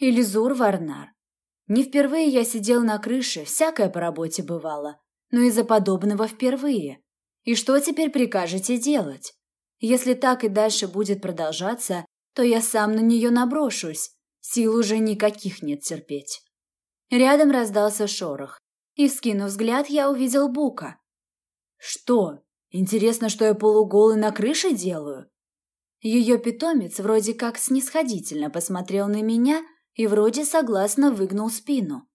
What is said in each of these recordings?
Элизур Варнар. Не впервые я сидел на крыше, всякое по работе бывало, но из-за подобного впервые. И что теперь прикажете делать? Если так и дальше будет продолжаться, то я сам на нее наброшусь. Сил уже никаких нет терпеть. Рядом раздался шорох, и, вскинув взгляд, я увидел Бука. «Что? Интересно, что я полуголый на крыше делаю?» Ее питомец вроде как снисходительно посмотрел на меня и вроде согласно выгнул спину.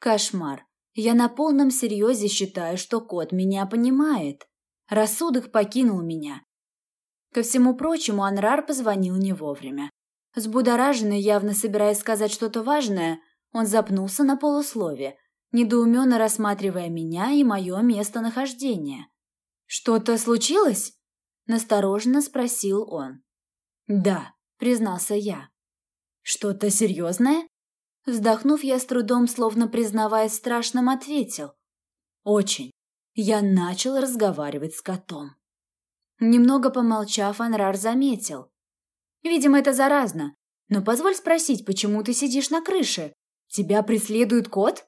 Кошмар. Я на полном серьезе считаю, что кот меня понимает. Рассудок покинул меня. Ко всему прочему, Анрар позвонил не вовремя. Сбудораженный, явно собираясь сказать что-то важное, он запнулся на полуслове, недоуменно рассматривая меня и мое местонахождение. «Что-то случилось?» – настороженно спросил он. «Да», – признался я. «Что-то серьезное?» Вздохнув, я с трудом, словно признавая страшным, ответил. «Очень. Я начал разговаривать с котом». Немного помолчав, Анрар заметил. «Видимо, это заразно. Но позволь спросить, почему ты сидишь на крыше? Тебя преследует кот?»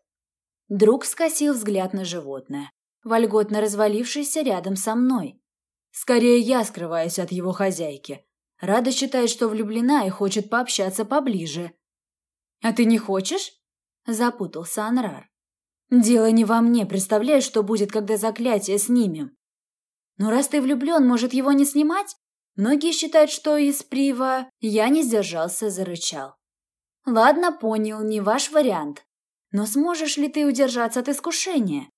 Друг скосил взгляд на животное, вольготно развалившееся рядом со мной. Скорее я скрываюсь от его хозяйки. Рада считает, что влюблена и хочет пообщаться поближе. «А ты не хочешь?» – запутался Анрар. «Дело не во мне, представляешь, что будет, когда заклятие снимем?» «Ну, раз ты влюблен, может, его не снимать?» Многие считают, что из прива я не сдержался, зарычал. «Ладно, понял, не ваш вариант. Но сможешь ли ты удержаться от искушения?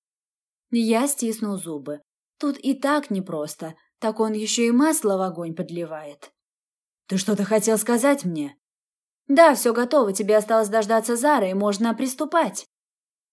Я стиснул зубы. Тут и так непросто, так он еще и масло в огонь подливает. Ты что-то хотел сказать мне? Да, все готово, тебе осталось дождаться Зары, и можно приступать.